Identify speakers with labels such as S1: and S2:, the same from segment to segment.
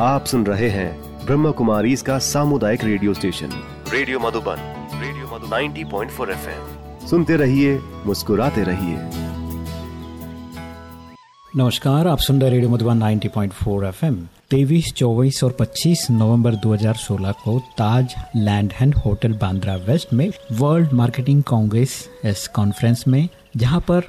S1: आप सुन रहे हैं ब्रह्म कुमारी इसका सामुदायिक radio station. Radio Madhuban radio Madhu 90.4 FM. सुनते रहिए मुस्कुराते रहिए।
S2: नमस्कार आप सुन रहे रेडियो मधुबन 90.4 एफएम। तेईस चौबीस और 25 नवंबर 2016 को Taj Land End Hotel Bandra West में वर्ल्ड मार्केटिंग कांग्रेस इस कॉन्फ्रेंस में जहाँ पर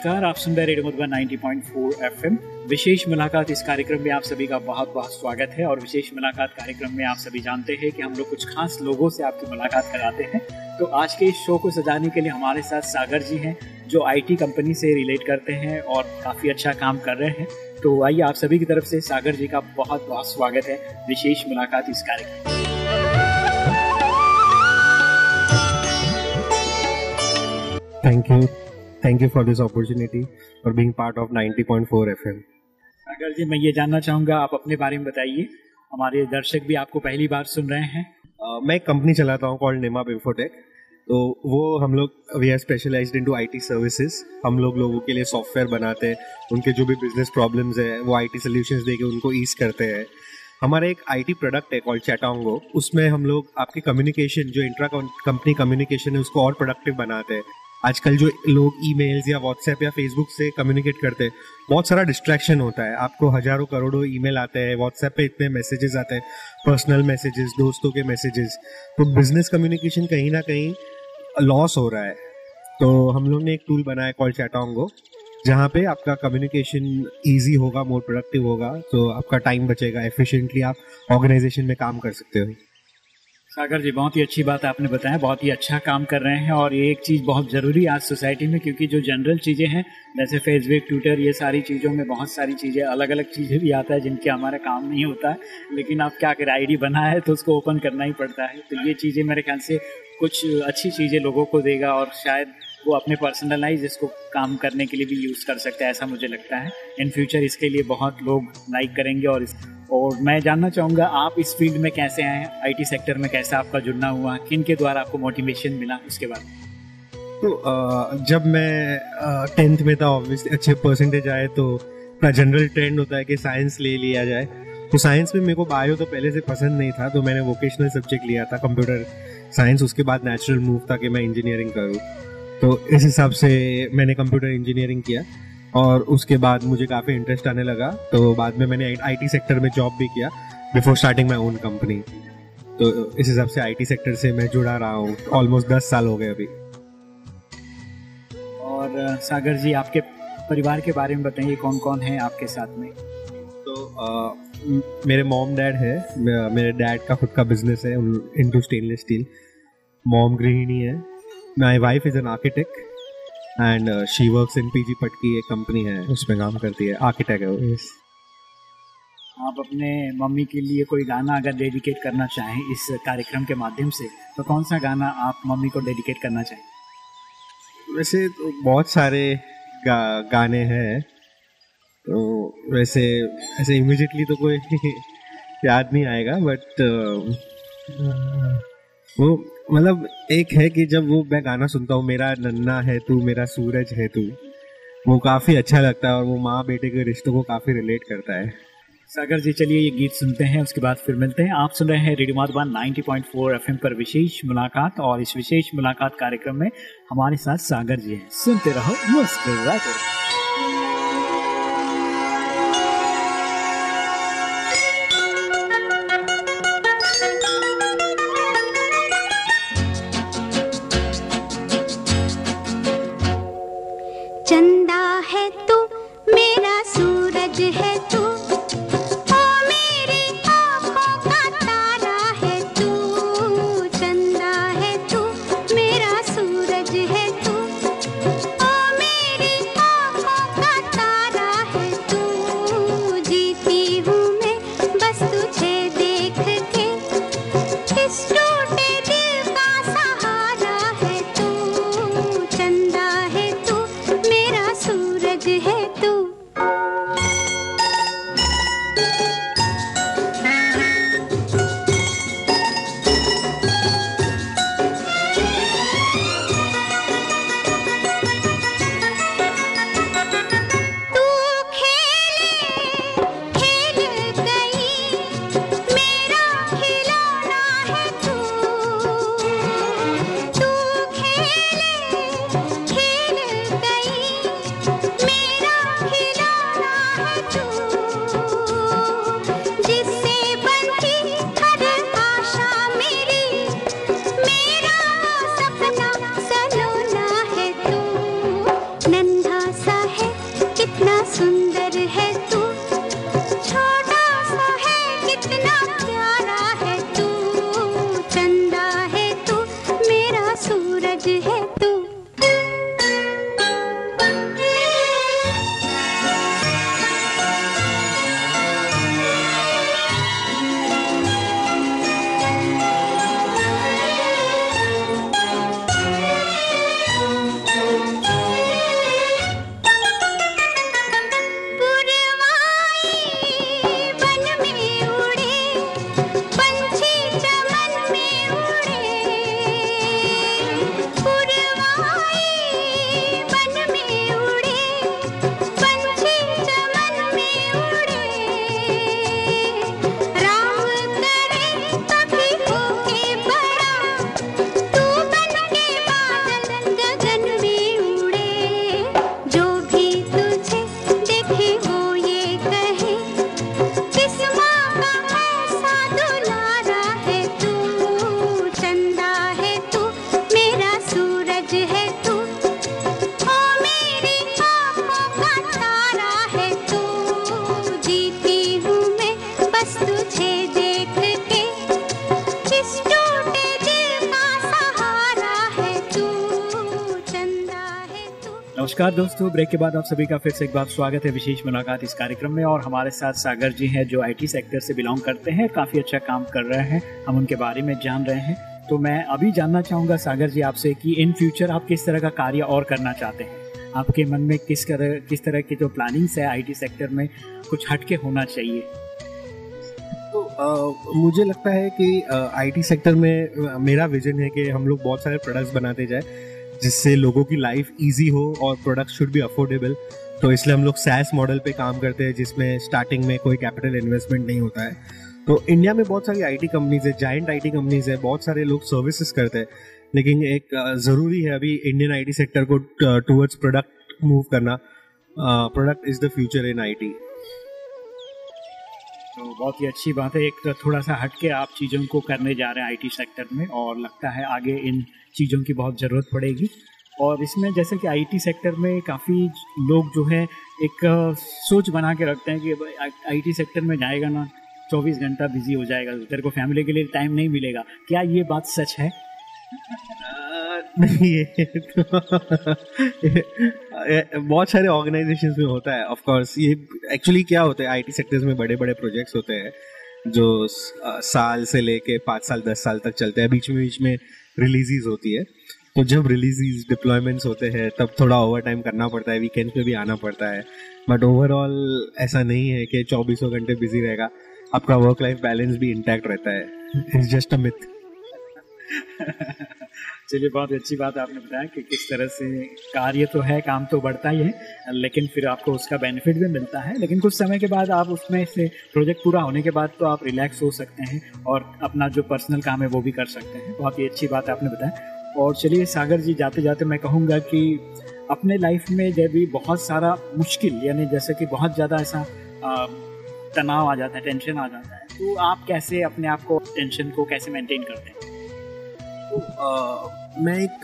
S3: नमस्कार, आप सुन रहे रेडियो मधुबन 90.4 एफएम। विशेष मुलाकात इस कार्यक्रम में आप सभी का बहुत बहुत स्वागत है और विशेष मुलाकात कार्यक्रम में आप सभी जानते हैं कि हम लोग कुछ खास लोगों से आपकी मुलाकात कराते हैं। तो आज के इस शो को सजाने के लिए हमारे साथ सागर जी हैं, जो आईटी कंपनी से रिलेट करते हैं और काफ़ी अच्छा काम कर रहे हैं। तो आइए आप सभी की तरफ़ से सागर जी का बहुत बहुत स्वागत है। विशेष मुलाकात इस कार्यक्रम
S4: Thank you. Thank you for this opportunity for being part of 90.4 FM.
S3: Sagar ji मैं ये जानना चाहूँगा आप अपने बारे में बताइए। हमारे दर्शक भी आपको पहली बार सुन रहे हैं।
S4: Uh, मैं एक कंपनी चलाता हूँ कॉल्ड निमा इंफोटेक तो वो हम लोग we are specialized into IT services हम लोग लोगों के लिए सॉफ्टवेयर बनाते हैं। उनके जो भी बिज़नेस प्रॉब्लम्स है वो आईटी सॉल्यूशंस देके उनको ईज करते हैं। हमारा एक आईटी प्रोडक्ट है कॉल्ड चैटांगो उसमें हम लोग आपकी कम्युनिकेशन जो इंट्रा कंपनी कम्युनिकेशन है उसको और प्रोडक्टिव बनाते हैं। आजकल जो लोग ईमेल्स या व्हाट्सएप या फेसबुक से कम्युनिकेट करते हैं, बहुत सारा डिस्ट्रैक्शन होता है। आपको हज़ारों करोड़ों ईमेल आते हैं, व्हाट्सएप पे इतने मैसेजेस आते हैं पर्सनल मैसेजेस दोस्तों के मैसेजेस तो बिज़नेस कम्युनिकेशन कहीं ना कहीं लॉस हो रहा है। तो हम लोग ने एक टूल बनाया कॉल चैटांगो जहाँ पे आपका कम्युनिकेशन इजी होगा मोर प्रोडक्टिव होगा तो आपका टाइम बचेगा एफिशिएंटली आप ऑर्गेनाइजेशन में काम कर सकते हो।
S3: सागर जी, बहुत ही अच्छी बात आपने बताया, बहुत ही अच्छा काम कर रहे हैं और ये एक चीज़ बहुत ज़रूरी आज सोसाइटी में क्योंकि जो जनरल चीज़ें हैं, जैसे फेसबुक, ट्विटर, ये सारी चीज़ों में बहुत सारी चीज़ें अलग अलग चीज़ें भी आता है जिनके हमारा काम नहीं होता है लेकिन आप क्या करें आईडी बना है तो उसको ओपन करना ही पड़ता है। तो ये चीज़ें मेरे ख्याल से कुछ अच्छी चीज़ें लोगों को देगा और शायद वो अपने पर्सनलाइज इसको काम करने के लिए भी यूज़ कर सकते हैं, ऐसा मुझे लगता है। इन फ्यूचर इसके लिए बहुत लोग लाइक करेंगे और इस और मैं जानना चाहूँगा आप इस फ़ील्ड में कैसे आए आईटी सेक्टर में कैसे आपका जुड़ना हुआ किन के द्वारा आपको मोटिवेशन मिला उसके बाद?
S4: तो अ, जब मैं टेंथ में था ऑब्वियसली अच्छे परसेंटेज आए तो अपना जनरल ट्रेंड होता है कि साइंस ले लिया जाए। तो साइंस में मेरे को बायो तो पहले से पसंद नहीं था तो मैंने वोकेशनल सब्जेक्ट लिया था कंप्यूटर साइंस उसके बाद नेचुरल मूव था कि मैं इंजीनियरिंग करूँ। तो इस हिसाब से मैंने कंप्यूटर इंजीनियरिंग किया। और उसके बाद मुझे काफ़ी इंटरेस्ट आने लगा। तो बाद में मैंने आईटी सेक्टर में जॉब भी किया। Before starting my own company तो इस हिसाब से आईटी सेक्टर से मैं जुड़ा रहा हूँ। ऑलमोस्ट दस साल हो गए अभी।
S3: और सागर जी आपके परिवार के बारे में बताइए कौन कौन है आपके साथ में?
S4: तो म- मेरे मॉम डैड है। मेरे डैड का खुद का बिज़नेस है इनटू स्टेनलेस स्टील मॉम गृहिणी है। My wife is an architect and she works in PG पट की एक कंपनी है उसमें काम करती है आर्किटेक्ट है वो yes.
S3: आप अपने मम्मी के लिए कोई गाना अगर डेडिकेट करना चाहें इस कार्यक्रम के माध्यम से तो कौन सा गाना आप मम्मी को डेडिकेट करना चाहें?
S4: वैसे तो बहुत सारे गा, गाने हैं। तो वैसे ऐसे इमिजिएटली तो कोई याद नहीं आएगा बट वो मतलब एक है कि जब वो मैं गाना सुनता हूँ, मेरा नन्ना है तू, मेरा सूरज है तू, वो काफ़ी अच्छा लगता है और वो माँ बेटे के रिश्तों को काफ़ी रिलेट करता है।
S3: सागर जी, चलिए ये गीत सुनते हैं, उसके बाद फिर मिलते हैं। आप सुन रहे हैं रेडियो माधुबन 90.4 एफएम पर विशेष मुलाकात और इस विशेष मुलाकात कार्यक्रम में हमारे साथ सागर जी हैं। सुनते रहो मुस्कुराते रहो। that it has नमस्कार दोस्तों ब्रेक के बाद आप सभी का फिर से एक बार स्वागत है विशेष मुलाकात इस कार्यक्रम में और हमारे साथ सागर जी हैं जो आईटी सेक्टर से बिलोंग करते हैं काफ़ी अच्छा काम कर रहे हैं हम उनके बारे में जान रहे हैं। तो मैं अभी जानना चाहूँगा सागर जी आपसे कि इन फ्यूचर आप किस तरह का कार्य और करना चाहते हैं? आपके मन में किस तरह किस तरह की जो प्लानिंग्स है आईटी सेक्टर में कुछ हटके होना चाहिए?
S4: तो आ, मुझे लगता है कि आईटी सेक्टर में मेरा विजन है कि हम लोग बहुत सारे प्रोडक्ट्स बनाते जाए। जिससे लोगों की लाइफ ईजी हो और प्रोडक्ट शुड बी अफोर्डेबल तो इसलिए हम लोग सैस मॉडल पे काम करते हैं, जिसमें स्टार्टिंग में कोई कैपिटल इन्वेस्टमेंट नहीं होता है. तो इंडिया में बहुत सारी आईटी कंपनीज़ है जाइंट आईटी कंपनीज़ है, बहुत सारे लोग सर्विसेज़ करते हैं. लेकिन एक ज़रूरी है अभी इंडियन आईटी सेक्टर को टूवर्ड्स प्रोडक्ट मूव करना. Product is the future in IT
S3: तो बहुत ही अच्छी बात है। एक तो थोड़ा सा हटके आप चीज़ों को करने जा रहे हैं आईटी सेक्टर में और लगता है आगे इन चीज़ों की बहुत ज़रूरत पड़ेगी। और इसमें जैसे कि आईटी सेक्टर में काफ़ी लोग जो है, एक सोच बना के रखते हैं कि आईटी सेक्टर में जाएगा ना, चौबीस घंटा बिज़ी हो जाएगा तेरे को फैमिली के लिए टाइम नहीं मिलेगा। क्या ये बात सच है?
S4: नहीं ये तो बहुत सारे ऑर्गेनाइजेशंस में होता है ऑफ़ कोर्स ये एक्चुअली क्या होता है आईटी सेक्टर्स में बड़े बड़े प्रोजेक्ट्स होते हैं, जो साल से लेके पाँच साल, दस साल तक चलते हैं। बीच में बीच में रिलीजीज होती है। तो जब रिलीजीज डिप्लॉयमेंट्स होते हैं, तब थोड़ा ओवर टाइम करना पड़ता है वीकेंड पे भी आना पड़ता है। बट ओवरऑल ऐसा नहीं है कि चौबीसों घंटे बिज़ी रहेगा। आपका वर्क लाइफ बैलेंस भी इंटैक्ट रहता है। इट्स जस्ट अ मिथ
S3: चलिए बहुत अच्छी बात आपने बताया कि किस तरह से कार्य तो है, काम तो बढ़ता ही है, लेकिन फिर आपको उसका बेनिफिट भी मिलता है। लेकिन कुछ समय के बाद आप उसमें से प्रोजेक्ट पूरा होने के बाद तो आप रिलैक्स हो सकते हैं और अपना जो पर्सनल काम है वो भी कर सकते हैं। बहुत ही अच्छी बात आपने बताया। और चलिए, सागर जी, जाते जाते मैं कहूँगा कि अपने लाइफ में जब भी बहुत सारा मुश्किल, यानी जैसे कि बहुत ज़्यादा ऐसा तनाव आ जाता है टेंशन आ जाता है तो आप कैसे अपने आप को टेंशन को कैसे मेंटेन करते हैं?
S4: मैं एक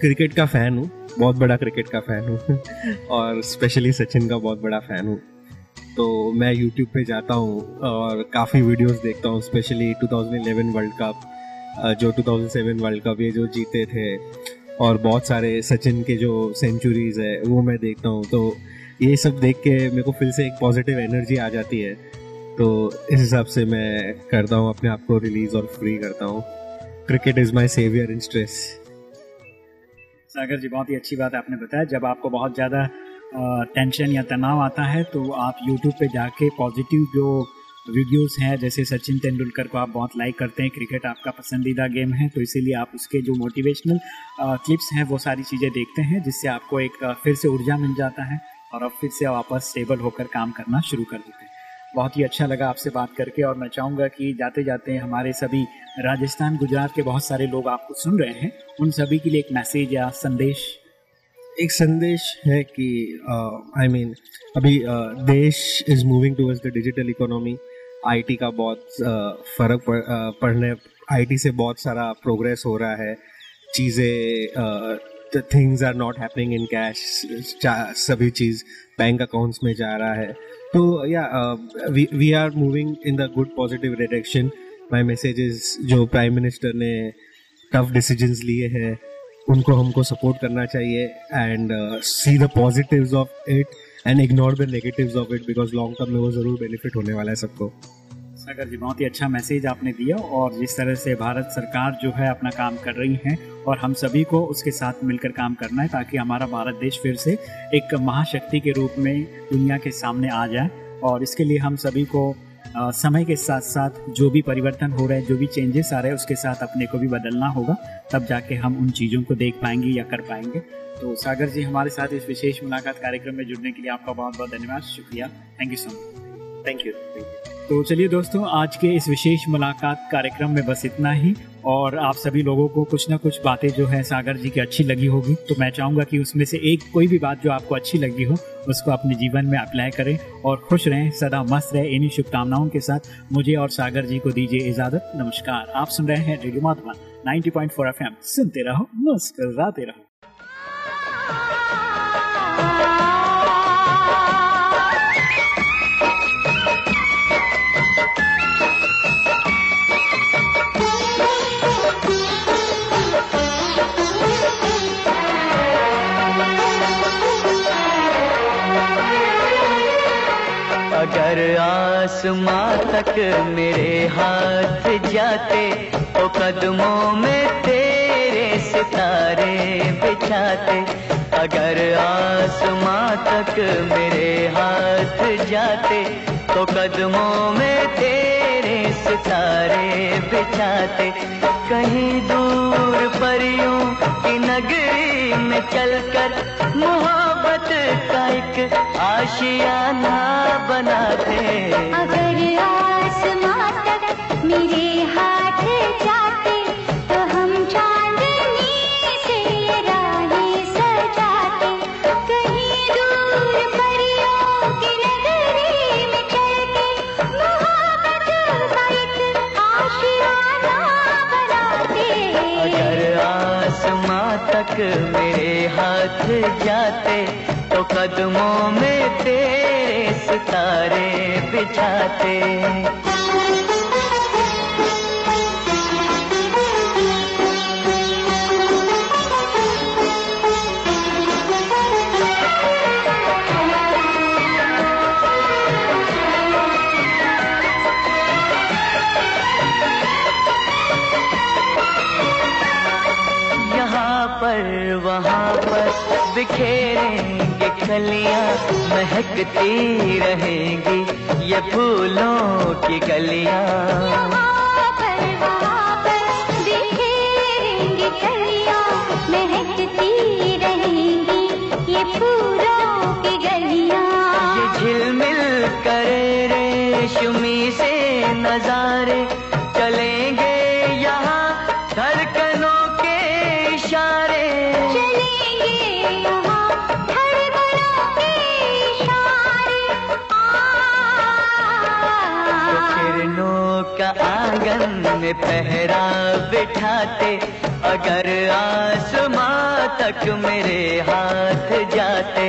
S4: क्रिकेट का फ़ैन हूँ, बहुत बड़ा क्रिकेट का फ़ैन हूँ, और स्पेशली सचिन का बहुत बड़ा फ़ैन हूँ। तो मैं यूट्यूब पे जाता हूँ, और काफ़ी वीडियोस देखता हूँ स्पेशली 2011 वर्ल्ड कप जो 2007 वर्ल्ड कप ये जो जीते थे, और बहुत सारे सचिन के जो सेंचुरीज है, वो मैं देखता हूँ। तो ये सब देख के मेरे को फिर से एक पॉजिटिव एनर्जी आ जाती है। तो इस हिसाब से मैं करता हूँ, अपने आप को रिलीज़ और फ्री करता हूँ। Cricket is my saviour in stress
S3: Sagar ji, बहुत ही अच्छी बात आपने बताया। जब आपको बहुत ज़्यादा टेंशन या तनाव आता है तो आप यूट्यूब पे जाके पॉजिटिव जो वीडियोस हैं, जैसे सचिन तेंदुलकर को आप बहुत लाइक करते हैं क्रिकेट आपका पसंदीदा गेम है तो इसीलिए आप उसके जो मोटिवेशनल क्लिप्स हैं, वो सारी चीज़ें देखते हैं, जिससे आपको एक फिर से ऊर्जा मिल जाता है और अब फिर से वापस स्टेबल होकर काम करना शुरू कर देते हैं। बहुत ही अच्छा लगा आपसे बात करके और मैं चाहूँगा कि जाते जाते हमारे सभी राजस्थान गुजरात के बहुत सारे लोग आपको सुन रहे हैं। उन सभी के लिए एक मैसेज या संदेश?
S4: एक संदेश है कि आई मीन अभी uh, देश is moving towards the digital economy IT का बहुत uh, फ़र्क पड़, uh, पढ़ने आईटी से बहुत सारा प्रोग्रेस हो रहा है। चीज़ें things are not happening in cash सभी चीज़ बैंक अकाउंट्स में जा रहा है। तो या we are moving in the good positive direction my message जो प्राइम मिनिस्टर ने टफ डिसीजंस लिए हैं, उनको हमको सपोर्ट करना चाहिए and see the positives of it and ignore the negatives of it because long term में वो ज़रूर बेनिफिट होने वाला है सबको।
S3: सागर जी बहुत ही अच्छा मैसेज आपने दिया और जिस तरह से भारत सरकार जो है अपना काम कर रही है और हम सभी को उसके साथ मिलकर काम करना है ताकि हमारा भारत देश फिर से एक महाशक्ति के रूप में दुनिया के सामने आ जाए और इसके लिए हम सभी को आ, समय के साथ साथ जो भी परिवर्तन हो रहे हैं जो भी चेंजेस आ रहे हैं उसके साथ अपने को भी बदलना होगा तब जाके हम उन चीज़ों को देख पाएँगे या कर पाएँगे। तो सागर जी हमारे साथ इस विशेष मुलाकात कार्यक्रम में जुड़ने के लिए आपका बहुत बहुत धन्यवाद शुक्रिया। Thank you so much
S4: thank you
S3: तो चलिए दोस्तों, आज के इस विशेष मुलाकात कार्यक्रम में बस इतना ही। और आप सभी लोगों को कुछ ना कुछ बातें जो है सागर जी की अच्छी लगी होगी। तो मैं चाहूँगा कि उसमें से एक कोई भी बात जो आपको अच्छी लगी हो, उसको अपने जीवन में अप्लाई करें और खुश रहें, सदा मस्त रहें। इन्हीं शुभकामनाओं के साथ मुझे और सागर जी को दीजिए इजाज़त। नमस्कार। आप सुन रहे हैं रेडियो माधवा 90.4 एफएम। सुनते रहो, मुस्कराते रहो।
S5: आसमां तक मेरे हाथ जाते ओ कदमों में तेरे सितारे बिछाते। अगर आसमां तक मेरे हाथ जाते तो कदमों में तेरे सितारे बिछाते। कहीं दूर परियों की नगरी में चलकर मोहब्बत का एक आशियाना बनाते
S6: जाते तो
S5: कदमों में तेरे सितारे बिछाते। कलियाँ महकती रहेंगी ये फूलों की
S6: कलियाँ महकती रहेंगी ये फूलों
S5: आँगन में पहरा बिठाते अगर आसमां तक मेरे हाथ जाते।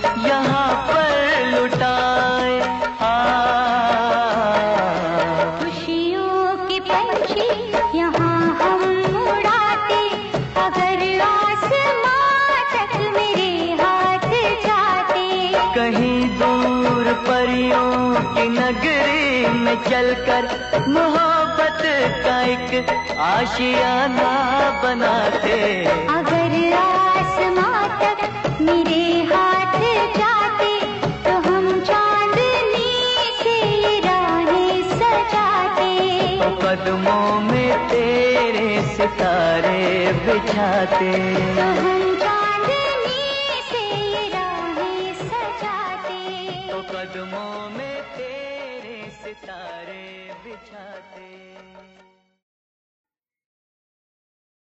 S5: एक आशियाना बनाते।
S6: अगर आसमां तक मेरे हाथ जाते तो हम चांदनी से राहें सजाते।
S5: तो कदमों में तेरे सितारे बिछाते।
S6: तो हम